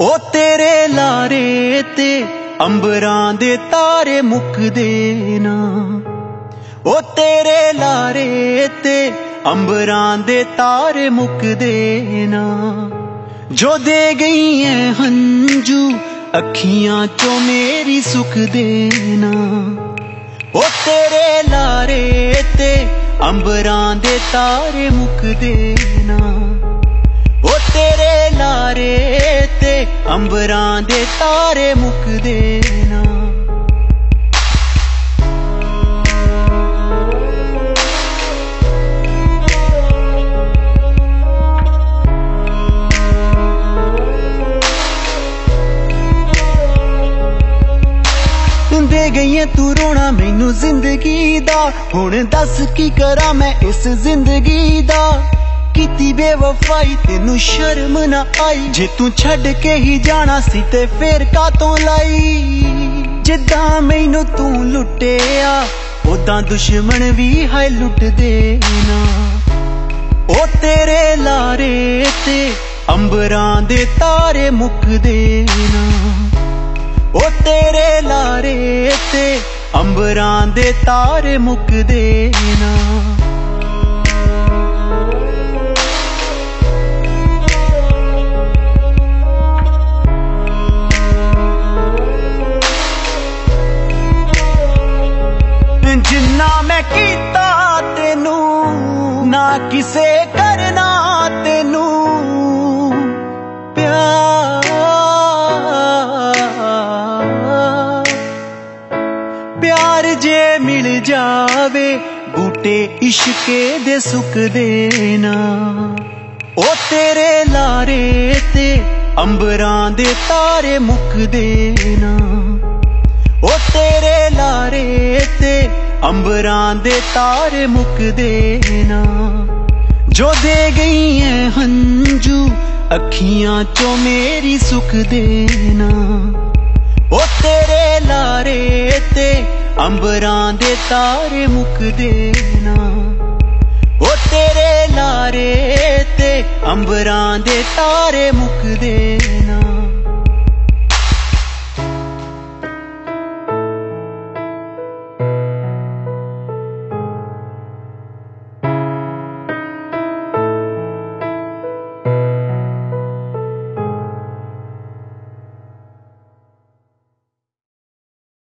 ਉਹ ਤੇਰੇ ਲਾਰੇ ਤੇ ਅੰਬਰਾਂ ਦੇ ਤਾਰੇ ਮੁੱਕਦੇ ਨਾ। ਉਹ ਤੇਰੇ ਲਾਰੇ ਤੇ ਅੰਬਰਾਂ ਦੇ ਤਾਰੇ ਮੁੱਕਦੇ ਨਾ। ਜੋ ਦੇ ਗਈ ਐ ਹੰਝੂ, ਅੱਖੀਆਂ ਚੋਂ ਮੇਰੀ ਸੁੱਖ ਦੇਣਾ ਉਹ ਤੇਰੇ ਲਾਰੇ ਤੇ ਅੰਬਰਾਂ ਦੇ ਤਾਰੇ ਮੁੱਕਦੇ ਨਾ। ਦੇ ਗਈ ਤੂੰ ਰੋਣਾ ਮੈਨੂੰ ਜ਼ਿੰਦਗੀ ਦਾ। ਹੁਣ ਦੱਸ ਕੀ ਕਰਾਂ ਮੈਂ ਇਸ ਜ਼ਿੰਦਗੀ ਦਾ। ਕੀਤੀ ਬੇਵਫਾਈ, ਤੈਨੂੰ ਸ਼ਰਮ ਨਾ ਆਈ। ਜੇ ਤੂੰ ਛੱਡ ਕੇ ਹੀ ਜਾਣਾ ਸੀ ਤੇ ਫੇਰ ਕਾਤੋਂ ਲਾਈ? ਜਿੱਦਾਂ ਮੈਨੂੰ ਤੂੰ ਲੁੱਟਿਆ ਉਦਾਂ ਦੁਸ਼ਮਣ ਵੀ ਹੈ ਲੁੱਟਦੇ ਨਾ। ਉਹ ਤੇਰੇ ਲਾਰੇ ਤੇ ਅੰਬਰਾਂ ਦੇ ਤਾਰੇ ਮੁੱਕਦੇ ਨਾ। ਉਹ ਤੇਰੇ ਲਾਰੇ ਤੇ ਅੰਬਰਾਂ ਦੇ ਤਾਰੇ ਮੁੱਕਦੇ ਨਾ। ਜਿੰਨਾ ਮੈਂ ਕੀਤਾ ਤੈਨੂੰ ਨਾ ਕਿਸੇ ਕਰਨਾ ਜਾਵੇ, ਬੂਟੇ ਇਸ਼ਕੇ ਦੇ ਸੁੱਕਦੇ ਨਾ। ਉਹ ਤੇਰੇ ਲਾਰੇ ਤੇ ਅੰਬਰਾਂ ਦੇ ਤਾਰੇ ਮੁੱਕਦੇ ਨਾ। ਉਹ ਤੇਰੇ ਲਾਰੇ ਤੇ ਅੰਬਰਾਂ ਦੇ ਤਾਰੇ ਮੁੱਕਦੇ ਨਾ। ਜੋ ਦੇ ਗਈ ਐ ਹੰਝੂ ਅੱਖੀਆਂ ਚੋਂ ਮੇਰੀ ਸੁੱਖ ਦੇਣਾ ਉਹ ਤੇਰੇ ਲਾਰੇ ਤੇ ਅੰਬਰਾਂ ਦੇ ਤਾਰੇ ਮੁੱਕਦੇ ਨਾ। ਉਹ ਤੇਰੇ ਲਾਰੇ ਤੇ ਅੰਬਰਾਂ ਦੇ ਤਾਰੇ ਮੁੱਕਦੇ